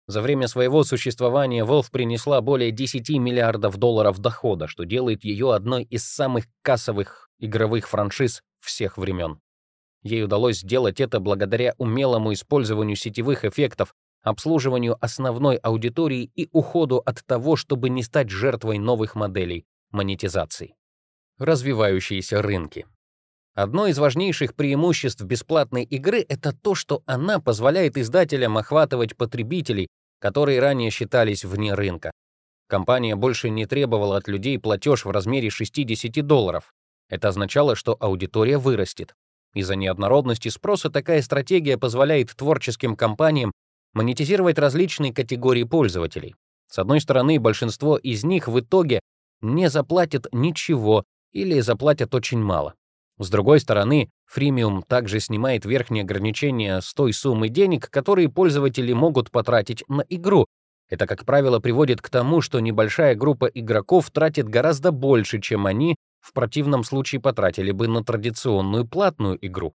За время своего существования Valve принесла более 10 миллиардов долларов дохода, что делает ее одной из самых кассовых игровых франшиз всех времен. Ей удалось сделать это благодаря умелому использованию сетевых эффектов, обслуживанию основной аудитории и уходу от того, чтобы не стать жертвой новых моделей монетизации. Развивающиеся рынки. Одно из важнейших преимуществ бесплатной игры — это то, что она позволяет издателям охватывать потребителей, которые ранее считались вне рынка. Компания больше не требовала от людей платеж в размере 60 долларов. Это означало, что аудитория вырастет. Из-за неоднородности спроса такая стратегия позволяет творческим компаниям монетизировать различные категории пользователей. С одной стороны, большинство из них в итоге не заплатят ничего или заплатят очень мало. С другой стороны, фримиум также снимает верхние ограничения с той суммы денег, которые пользователи могут потратить на игру. Это, как правило, приводит к тому, что небольшая группа игроков тратит гораздо больше, чем они в противном случае потратили бы на традиционную платную игру.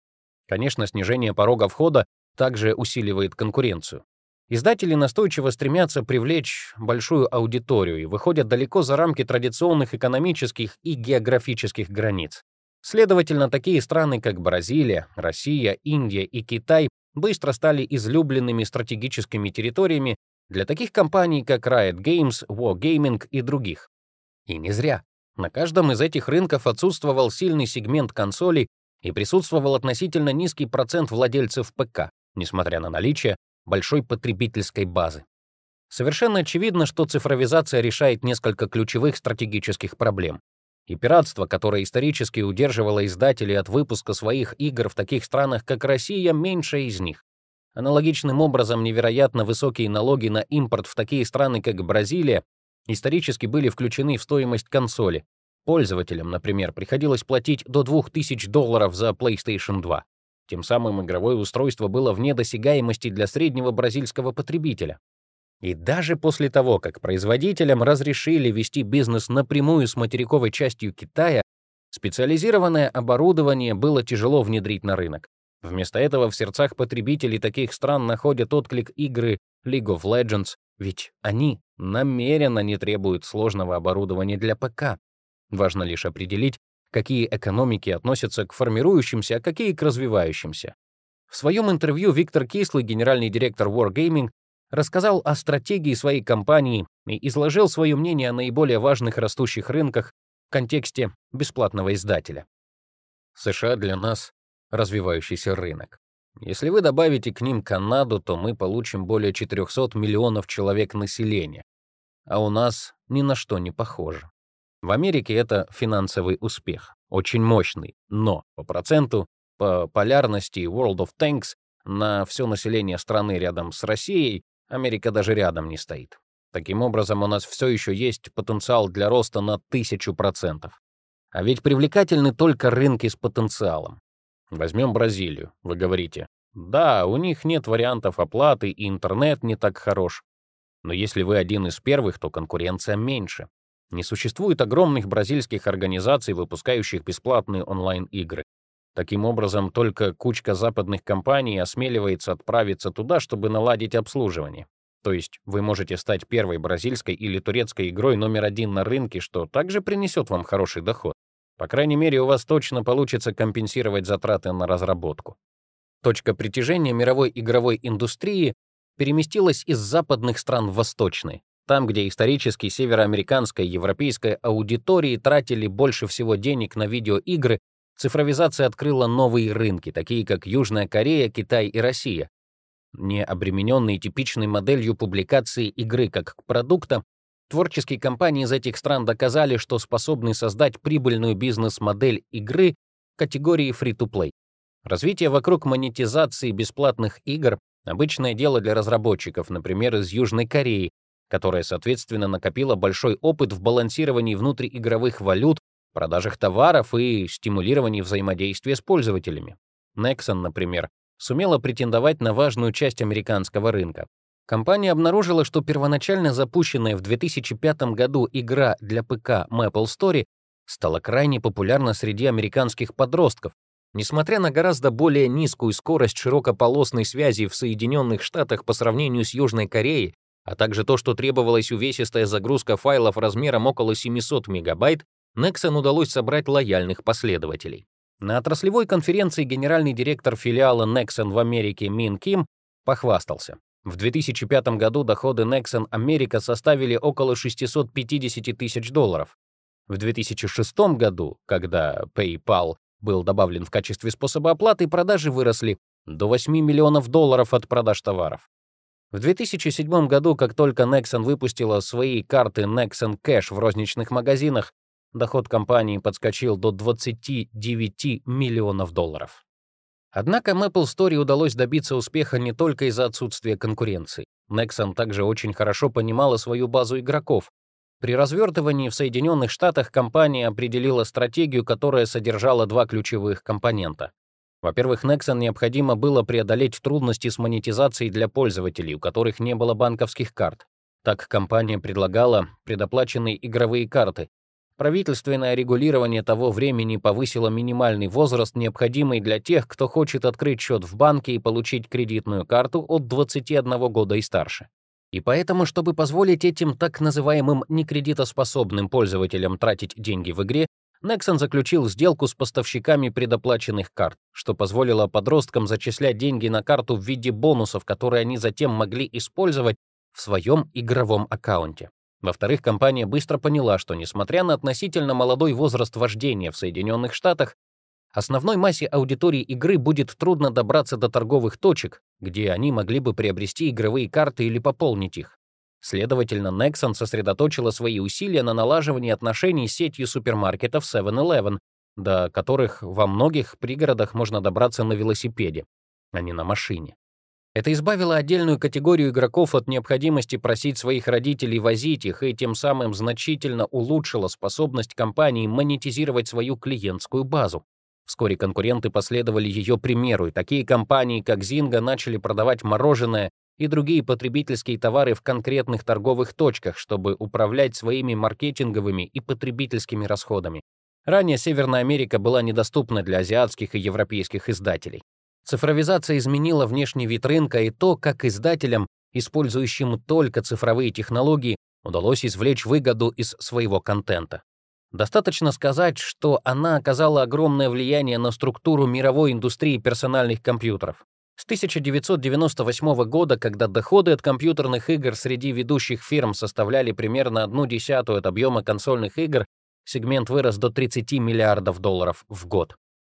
Конечно, снижение порога входа также усиливает конкуренцию. Издатели настойчиво стремятся привлечь большую аудиторию и выходят далеко за рамки традиционных экономических и географических границ. Следовательно, такие страны, как Бразилия, Россия, Индия и Китай быстро стали излюбленными стратегическими территориями для таких компаний, как Riot Games, Wargaming и других. И не зря. На каждом из этих рынков отсутствовал сильный сегмент консолей и присутствовал относительно низкий процент владельцев ПК, несмотря на наличие большой потребительской базы. Совершенно очевидно, что цифровизация решает несколько ключевых стратегических проблем и пиратство, которое исторически удерживало издателей от выпуска своих игр в таких странах, как Россия, меньше из них. Аналогичным образом невероятно высокие налоги на импорт в такие страны, как Бразилия, исторически были включены в стоимость консоли. Пользователям, например, приходилось платить до 2000 долларов за PlayStation 2. Тем самым игровое устройство было вне досягаемости для среднего бразильского потребителя. И даже после того, как производителям разрешили вести бизнес напрямую с материковой частью Китая, специализированное оборудование было тяжело внедрить на рынок. Вместо этого в сердцах потребителей таких стран находят отклик игры League of Legends, ведь они намеренно не требуют сложного оборудования для ПК. Важно лишь определить, какие экономики относятся к формирующимся, а какие к развивающимся. В своем интервью Виктор Кислый, генеральный директор Wargaming, рассказал о стратегии своей компании и изложил свое мнение о наиболее важных растущих рынках в контексте бесплатного издателя. США для нас — развивающийся рынок. Если вы добавите к ним Канаду, то мы получим более 400 миллионов человек населения, а у нас ни на что не похоже. В Америке это финансовый успех, очень мощный, но по проценту, по полярности World of Tanks на все население страны рядом с Россией Америка даже рядом не стоит. Таким образом, у нас все еще есть потенциал для роста на тысячу процентов. А ведь привлекательны только рынки с потенциалом. Возьмем Бразилию, вы говорите. Да, у них нет вариантов оплаты, и интернет не так хорош. Но если вы один из первых, то конкуренция меньше. Не существует огромных бразильских организаций, выпускающих бесплатные онлайн-игры. Таким образом, только кучка западных компаний осмеливается отправиться туда, чтобы наладить обслуживание. То есть вы можете стать первой бразильской или турецкой игрой номер один на рынке, что также принесет вам хороший доход. По крайней мере, у вас точно получится компенсировать затраты на разработку. Точка притяжения мировой игровой индустрии переместилась из западных стран в восточные. Там, где исторически североамериканская и европейская аудитории тратили больше всего денег на видеоигры, цифровизация открыла новые рынки, такие как Южная Корея, Китай и Россия. Не обремененные типичной моделью публикации игры как продукта, творческие компании из этих стран доказали, что способны создать прибыльную бизнес-модель игры категории free-to-play. Развитие вокруг монетизации бесплатных игр — обычное дело для разработчиков, например, из Южной Кореи, которая, соответственно, накопила большой опыт в балансировании внутриигровых валют, продажах товаров и стимулировании взаимодействия с пользователями. Nexon, например, сумела претендовать на важную часть американского рынка. Компания обнаружила, что первоначально запущенная в 2005 году игра для ПК Maple Story стала крайне популярна среди американских подростков, Несмотря на гораздо более низкую скорость широкополосной связи в Соединенных Штатах по сравнению с Южной Кореей, а также то, что требовалась увесистая загрузка файлов размером около 700 мегабайт, Nexon удалось собрать лояльных последователей. На отраслевой конференции генеральный директор филиала Nexon в Америке Мин Ким похвастался. В 2005 году доходы Nexon Америка составили около 650 тысяч долларов. В 2006 году, когда PayPal был добавлен в качестве способа оплаты, продажи выросли до 8 миллионов долларов от продаж товаров. В 2007 году, как только Nexon выпустила свои карты Nexon Cash в розничных магазинах, доход компании подскочил до 29 миллионов долларов. Однако Maple Story удалось добиться успеха не только из-за отсутствия конкуренции. Nexon также очень хорошо понимала свою базу игроков. При развертывании в Соединенных Штатах компания определила стратегию, которая содержала два ключевых компонента во-первых, Nexon необходимо было преодолеть трудности с монетизацией для пользователей, у которых не было банковских карт. Так компания предлагала предоплаченные игровые карты. Правительственное регулирование того времени повысило минимальный возраст, необходимый для тех, кто хочет открыть счет в банке и получить кредитную карту от 21 года и старше. И поэтому, чтобы позволить этим так называемым некредитоспособным пользователям тратить деньги в игре, Nexon заключил сделку с поставщиками предоплаченных карт, что позволило подросткам зачислять деньги на карту в виде бонусов, которые они затем могли использовать в своем игровом аккаунте. Во-вторых, компания быстро поняла, что, несмотря на относительно молодой возраст вождения в Соединенных Штатах, основной массе аудитории игры будет трудно добраться до торговых точек, где они могли бы приобрести игровые карты или пополнить их. Следовательно, Nexon сосредоточила свои усилия на налаживании отношений с сетью супермаркетов 7-Eleven, до которых во многих пригородах можно добраться на велосипеде, а не на машине. Это избавило отдельную категорию игроков от необходимости просить своих родителей возить их и тем самым значительно улучшило способность компании монетизировать свою клиентскую базу. Вскоре конкуренты последовали ее примеру, и такие компании, как Zynga, начали продавать мороженое и другие потребительские товары в конкретных торговых точках, чтобы управлять своими маркетинговыми и потребительскими расходами. Ранее Северная Америка была недоступна для азиатских и европейских издателей. Цифровизация изменила внешний вид рынка и то, как издателям, использующим только цифровые технологии, удалось извлечь выгоду из своего контента. Достаточно сказать, что она оказала огромное влияние на структуру мировой индустрии персональных компьютеров. С 1998 года, когда доходы от компьютерных игр среди ведущих фирм составляли примерно одну десятую от объема консольных игр, сегмент вырос до 30 миллиардов долларов в год.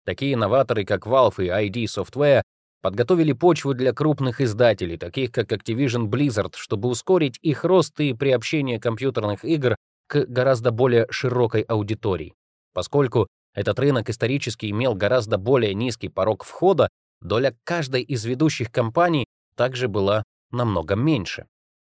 Такие новаторы, как Valve и ID Software, подготовили почву для крупных издателей, таких как Activision Blizzard, чтобы ускорить их рост и приобщение компьютерных игр к гораздо более широкой аудитории. Поскольку этот рынок исторически имел гораздо более низкий порог входа, доля каждой из ведущих компаний также была намного меньше.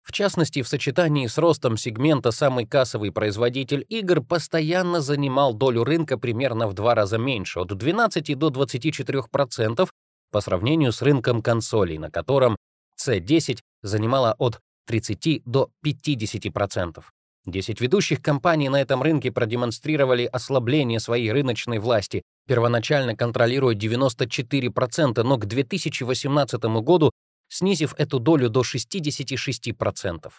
В частности, в сочетании с ростом сегмента самый кассовый производитель игр постоянно занимал долю рынка примерно в два раза меньше, от 12 до 24% по сравнению с рынком консолей, на котором C10 занимала от 30 до 50%. Десять ведущих компаний на этом рынке продемонстрировали ослабление своей рыночной власти, первоначально контролируя 94%, но к 2018 году снизив эту долю до 66%.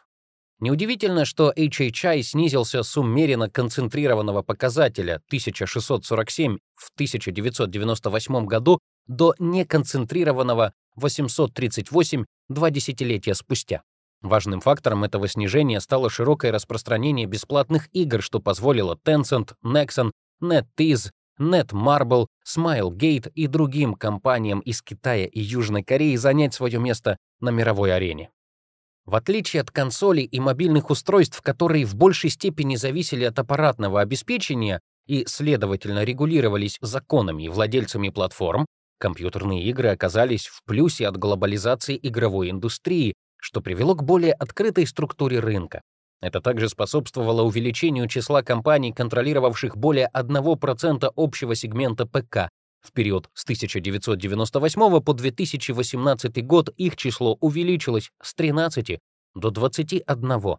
Неудивительно, что HHI снизился с умеренно концентрированного показателя 1647 в 1998 году до неконцентрированного 838 два десятилетия спустя. Важным фактором этого снижения стало широкое распространение бесплатных игр, что позволило Tencent, Nexon, NetEase Netmarble, Smilegate и другим компаниям из Китая и Южной Кореи занять свое место на мировой арене. В отличие от консолей и мобильных устройств, которые в большей степени зависели от аппаратного обеспечения и, следовательно, регулировались законами и владельцами платформ, компьютерные игры оказались в плюсе от глобализации игровой индустрии, что привело к более открытой структуре рынка. Это также способствовало увеличению числа компаний, контролировавших более 1% общего сегмента ПК. В период с 1998 по 2018 год их число увеличилось с 13 до 21.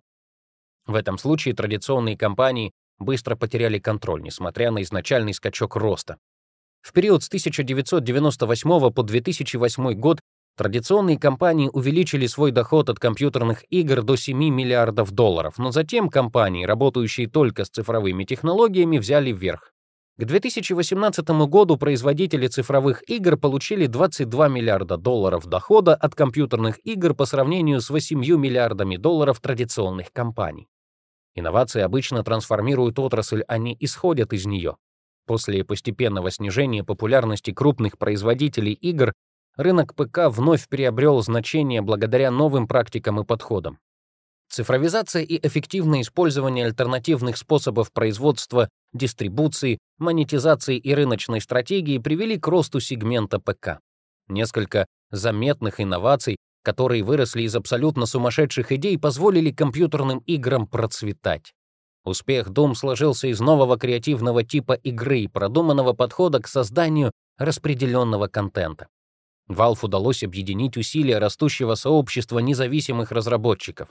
В этом случае традиционные компании быстро потеряли контроль, несмотря на изначальный скачок роста. В период с 1998 по 2008 год Традиционные компании увеличили свой доход от компьютерных игр до 7 миллиардов долларов, но затем компании, работающие только с цифровыми технологиями, взяли вверх. К 2018 году производители цифровых игр получили 22 миллиарда долларов дохода от компьютерных игр по сравнению с 8 миллиардами долларов традиционных компаний. Инновации обычно трансформируют отрасль, они исходят из нее. После постепенного снижения популярности крупных производителей игр рынок ПК вновь приобрел значение благодаря новым практикам и подходам. Цифровизация и эффективное использование альтернативных способов производства, дистрибуции, монетизации и рыночной стратегии привели к росту сегмента ПК. Несколько заметных инноваций, которые выросли из абсолютно сумасшедших идей, позволили компьютерным играм процветать. Успех Doom сложился из нового креативного типа игры и продуманного подхода к созданию распределенного контента. Valve удалось объединить усилия растущего сообщества независимых разработчиков.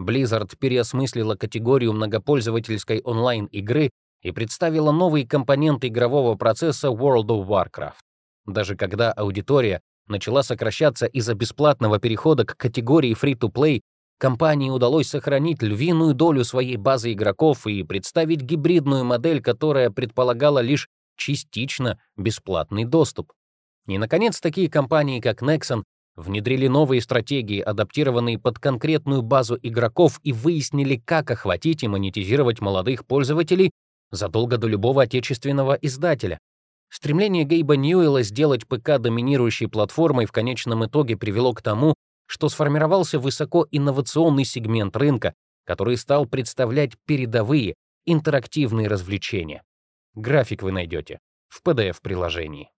Blizzard переосмыслила категорию многопользовательской онлайн-игры и представила новые компоненты игрового процесса World of Warcraft. Даже когда аудитория начала сокращаться из-за бесплатного перехода к категории Free-to-Play, компании удалось сохранить львиную долю своей базы игроков и представить гибридную модель, которая предполагала лишь частично бесплатный доступ. И, наконец, такие компании, как Nexon, внедрили новые стратегии, адаптированные под конкретную базу игроков и выяснили, как охватить и монетизировать молодых пользователей задолго до любого отечественного издателя. Стремление Гейба Ньюэлла сделать ПК доминирующей платформой в конечном итоге привело к тому, что сформировался высокоинновационный сегмент рынка, который стал представлять передовые интерактивные развлечения. График вы найдете в PDF-приложении.